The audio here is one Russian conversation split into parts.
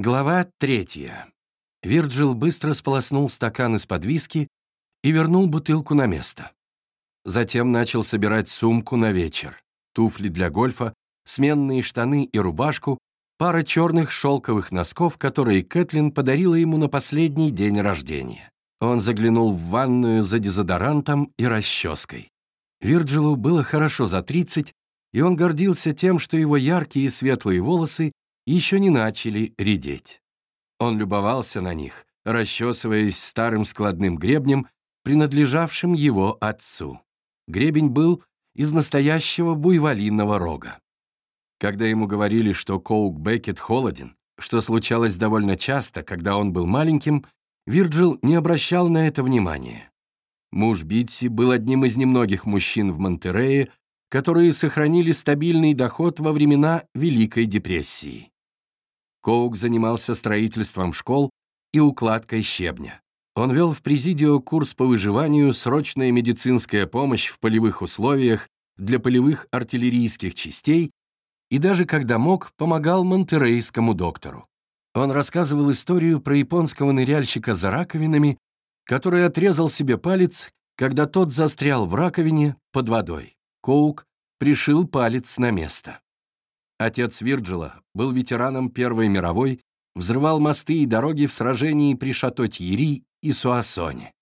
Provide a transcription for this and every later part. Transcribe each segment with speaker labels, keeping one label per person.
Speaker 1: Глава третья. Вирджил быстро сполоснул стакан из-под виски и вернул бутылку на место. Затем начал собирать сумку на вечер, туфли для гольфа, сменные штаны и рубашку, пара черных шелковых носков, которые Кэтлин подарила ему на последний день рождения. Он заглянул в ванную за дезодорантом и расческой. Вирджилу было хорошо за 30, и он гордился тем, что его яркие светлые волосы еще не начали редеть. Он любовался на них, расчесываясь старым складным гребнем, принадлежавшим его отцу. Гребень был из настоящего буйволиного рога. Когда ему говорили, что Коук Беккет холоден, что случалось довольно часто, когда он был маленьким, Вирджил не обращал на это внимания. Муж Битси был одним из немногих мужчин в Монтерее, которые сохранили стабильный доход во времена Великой депрессии. Коук занимался строительством школ и укладкой щебня. Он вел в Президио курс по выживанию «Срочная медицинская помощь в полевых условиях» для полевых артиллерийских частей и даже, когда мог, помогал монтерейскому доктору. Он рассказывал историю про японского ныряльщика за раковинами, который отрезал себе палец, когда тот застрял в раковине под водой. Коук пришил палец на место. Отец Вирджила был ветераном Первой мировой, взрывал мосты и дороги в сражении при Шато-Тьери и Суассоне.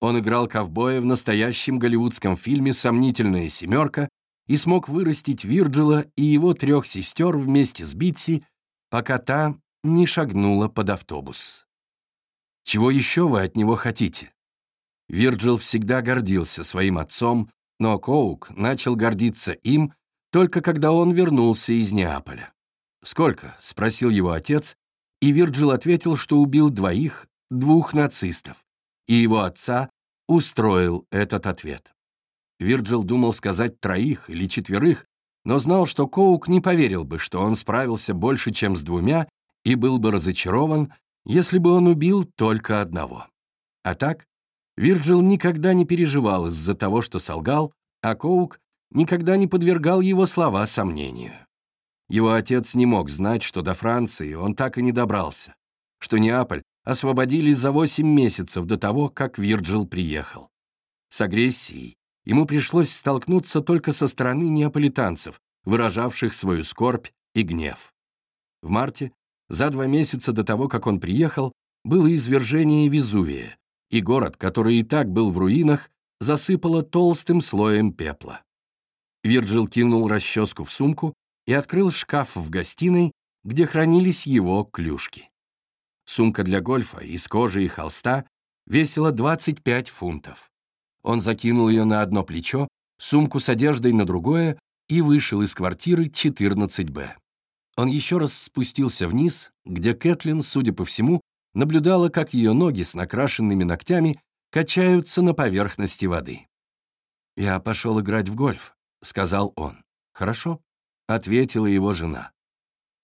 Speaker 1: Он играл ковбоя в настоящем голливудском фильме «Сомнительная семерка» и смог вырастить Вирджила и его трех сестер вместе с Битси, пока та не шагнула под автобус. Чего еще вы от него хотите? Вирджил всегда гордился своим отцом, но Коук начал гордиться им, только когда он вернулся из Неаполя. «Сколько?» — спросил его отец, и Вирджил ответил, что убил двоих, двух нацистов, и его отца устроил этот ответ. Вирджил думал сказать троих или четверых, но знал, что Коук не поверил бы, что он справился больше, чем с двумя, и был бы разочарован, если бы он убил только одного. А так, Вирджил никогда не переживал из-за того, что солгал, а Коук никогда не подвергал его слова сомнению. Его отец не мог знать, что до Франции он так и не добрался, что Неаполь освободили за 8 месяцев до того, как Вирджил приехал. С агрессией ему пришлось столкнуться только со стороны неаполитанцев, выражавших свою скорбь и гнев. В марте, за два месяца до того, как он приехал, было извержение Везувия, и город, который и так был в руинах, засыпало толстым слоем пепла. Вирджил кинул расческу в сумку и открыл шкаф в гостиной, где хранились его клюшки. Сумка для гольфа из кожи и холста весила 25 фунтов. Он закинул ее на одно плечо, сумку с одеждой на другое и вышел из квартиры 14-Б. Он еще раз спустился вниз, где Кэтлин, судя по всему, наблюдала, как ее ноги с накрашенными ногтями качаются на поверхности воды. «Я пошел играть в гольф», — сказал он. «Хорошо», — ответила его жена.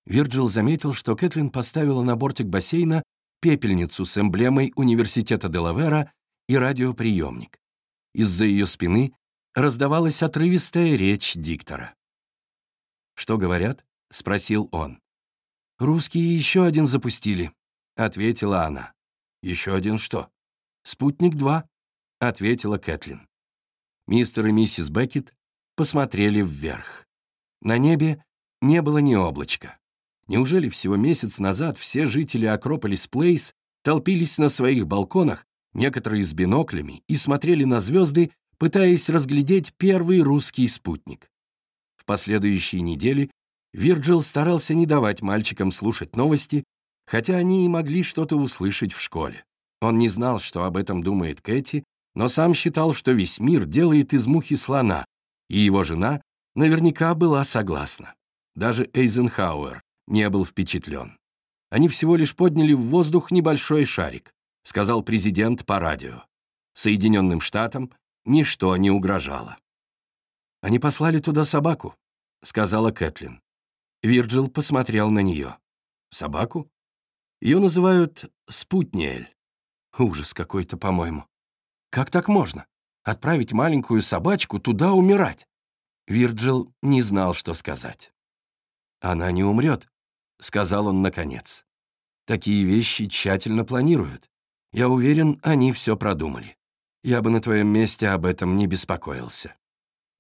Speaker 1: Вирджил заметил, что Кэтлин поставила на бортик бассейна пепельницу с эмблемой Университета Делавера и радиоприемник. Из-за ее спины раздавалась отрывистая речь диктора. «Что говорят?» — спросил он. «Русские еще один запустили», — ответила она. «Еще один что?» «Спутник-2», — ответила Кэтлин. Мистер и миссис Беккет посмотрели вверх. На небе не было ни облачка. Неужели всего месяц назад все жители Акрополис Плейс толпились на своих балконах, некоторые с биноклями, и смотрели на звезды, пытаясь разглядеть первый русский спутник? В последующие недели Вирджил старался не давать мальчикам слушать новости, хотя они и могли что-то услышать в школе. Он не знал, что об этом думает Кэти, но сам считал, что весь мир делает из мухи слона, и его жена наверняка была согласна. Даже Эйзенхауэр не был впечатлен. Они всего лишь подняли в воздух небольшой шарик, сказал президент по радио. Соединенным Штатам ничто не угрожало. «Они послали туда собаку», — сказала Кэтлин. Вирджил посмотрел на нее. «Собаку? Ее называют Спутниэль. Ужас какой-то, по-моему. Как так можно? Отправить маленькую собачку туда умирать?» Вирджил не знал, что сказать. «Она не умрет», — сказал он наконец. Такие вещи тщательно планируют. Я уверен, они все продумали. Я бы на твоем месте об этом не беспокоился».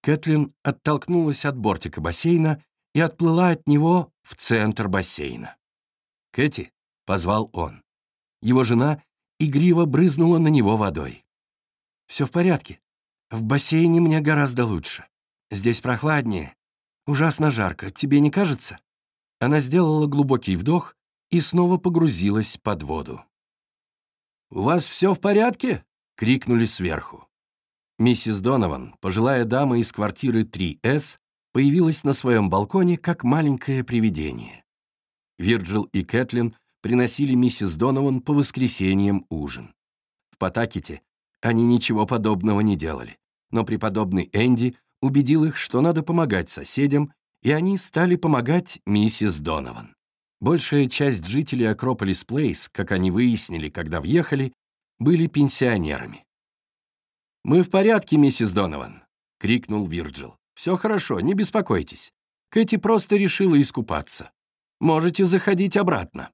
Speaker 1: Кэтлин оттолкнулась от бортика бассейна и отплыла от него в центр бассейна. «Кэти», — позвал он. Его жена игриво брызнула на него водой. «Все в порядке. В бассейне мне гораздо лучше. Здесь прохладнее. Ужасно жарко, тебе не кажется?» Она сделала глубокий вдох и снова погрузилась под воду. «У вас все в порядке?» — крикнули сверху. Миссис Донован, пожилая дама из квартиры 3С, появилась на своем балконе как маленькое привидение. Вирджил и Кэтлин приносили миссис Донован по воскресеньям ужин. В Потакете они ничего подобного не делали, но преподобный Энди убедил их, что надо помогать соседям, и они стали помогать миссис Донован. Большая часть жителей Акрополис Плейс, как они выяснили, когда въехали, были пенсионерами. «Мы в порядке, миссис Донован», — крикнул Вирджил. «Все хорошо, не беспокойтесь. Кэти просто решила искупаться. Можете заходить обратно».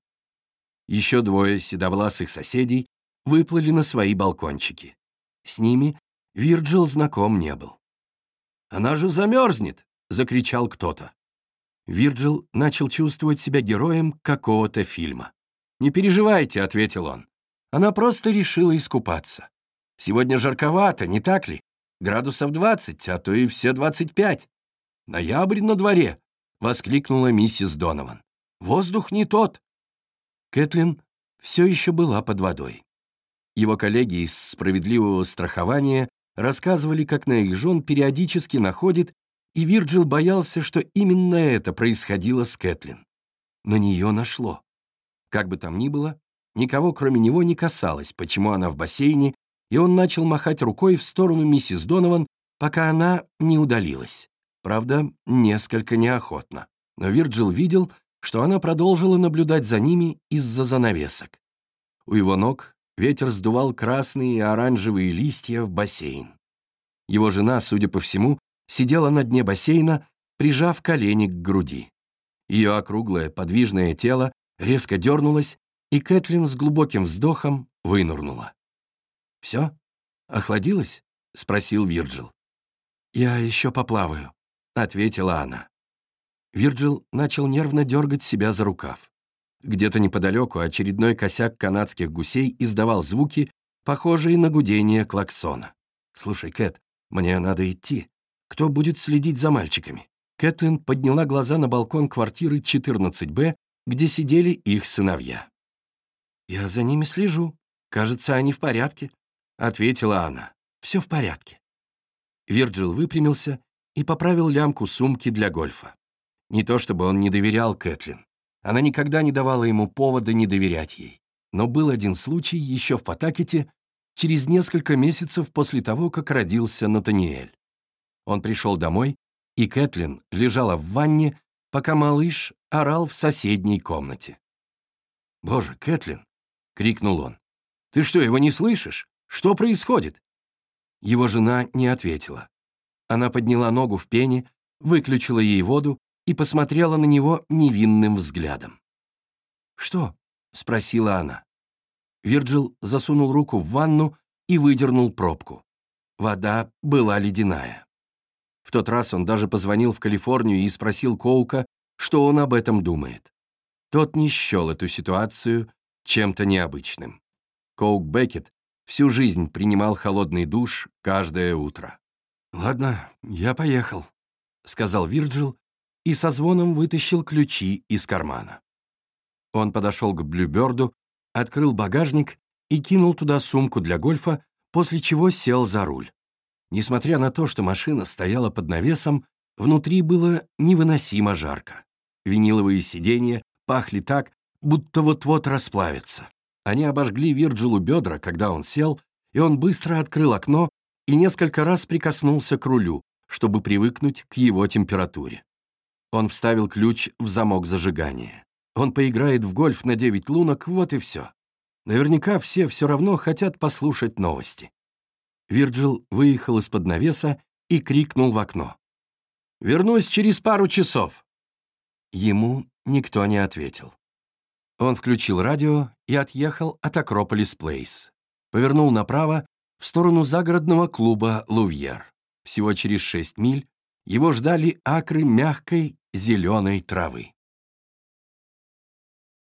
Speaker 1: Еще двое седовласых соседей выплыли на свои балкончики. С ними Вирджил знаком не был. «Она же замерзнет!» — закричал кто-то. Вирджил начал чувствовать себя героем какого-то фильма. «Не переживайте», — ответил он. Она просто решила искупаться. Сегодня жарковато, не так ли? Градусов 20, а то и все 25. Ноябрь на дворе, — воскликнула миссис Донован. Воздух не тот. Кэтлин все еще была под водой. Его коллеги из справедливого страхования рассказывали, как на их жен периодически находит, и Вирджил боялся, что именно это происходило с Кэтлин. На нее нашло. Как бы там ни было, Никого, кроме него, не касалось, почему она в бассейне, и он начал махать рукой в сторону миссис Донован, пока она не удалилась. Правда, несколько неохотно. Но Вирджил видел, что она продолжила наблюдать за ними из-за занавесок. У его ног ветер сдувал красные и оранжевые листья в бассейн. Его жена, судя по всему, сидела на дне бассейна, прижав колени к груди. Ее округлое подвижное тело резко дернулось, и Кэтлин с глубоким вздохом вынурнула. «Все? Охладилась?» — спросил Вирджил. «Я еще поплаваю», — ответила она. Вирджил начал нервно дергать себя за рукав. Где-то неподалеку очередной косяк канадских гусей издавал звуки, похожие на гудение клаксона. «Слушай, Кэт, мне надо идти. Кто будет следить за мальчиками?» Кэтлин подняла глаза на балкон квартиры 14Б, где сидели их сыновья. «Я за ними слежу. Кажется, они в порядке», — ответила она. «Все в порядке». Вирджил выпрямился и поправил лямку сумки для гольфа. Не то чтобы он не доверял Кэтлин. Она никогда не давала ему повода не доверять ей. Но был один случай еще в Потакете, через несколько месяцев после того, как родился Натаниэль. Он пришел домой, и Кэтлин лежала в ванне, пока малыш орал в соседней комнате. «Боже, Кэтлин, — крикнул он. «Ты что, его не слышишь? Что происходит?» Его жена не ответила. Она подняла ногу в пене, выключила ей воду и посмотрела на него невинным взглядом. «Что?» — спросила она. Вирджил засунул руку в ванну и выдернул пробку. Вода была ледяная. В тот раз он даже позвонил в Калифорнию и спросил Коука, что он об этом думает. Тот не счел эту ситуацию чем-то необычным. Коук Беккет всю жизнь принимал холодный душ каждое утро. «Ладно, я поехал», — сказал Вирджил и со звоном вытащил ключи из кармана. Он подошел к Блюберду, открыл багажник и кинул туда сумку для гольфа, после чего сел за руль. Несмотря на то, что машина стояла под навесом, внутри было невыносимо жарко. Виниловые сиденья пахли так, будто вот-вот расплавится. Они обожгли Вирджилу бедра, когда он сел, и он быстро открыл окно и несколько раз прикоснулся к рулю, чтобы привыкнуть к его температуре. Он вставил ключ в замок зажигания. Он поиграет в гольф на 9 лунок, вот и все. Наверняка все все равно хотят послушать новости. Вирджил выехал из-под навеса и крикнул в окно. «Вернусь через пару часов». Ему никто не ответил. Он включил радио и отъехал от Акрополис Плейс. Повернул направо в сторону загородного клуба «Лувьер». Всего через шесть миль его ждали акры мягкой зеленой травы.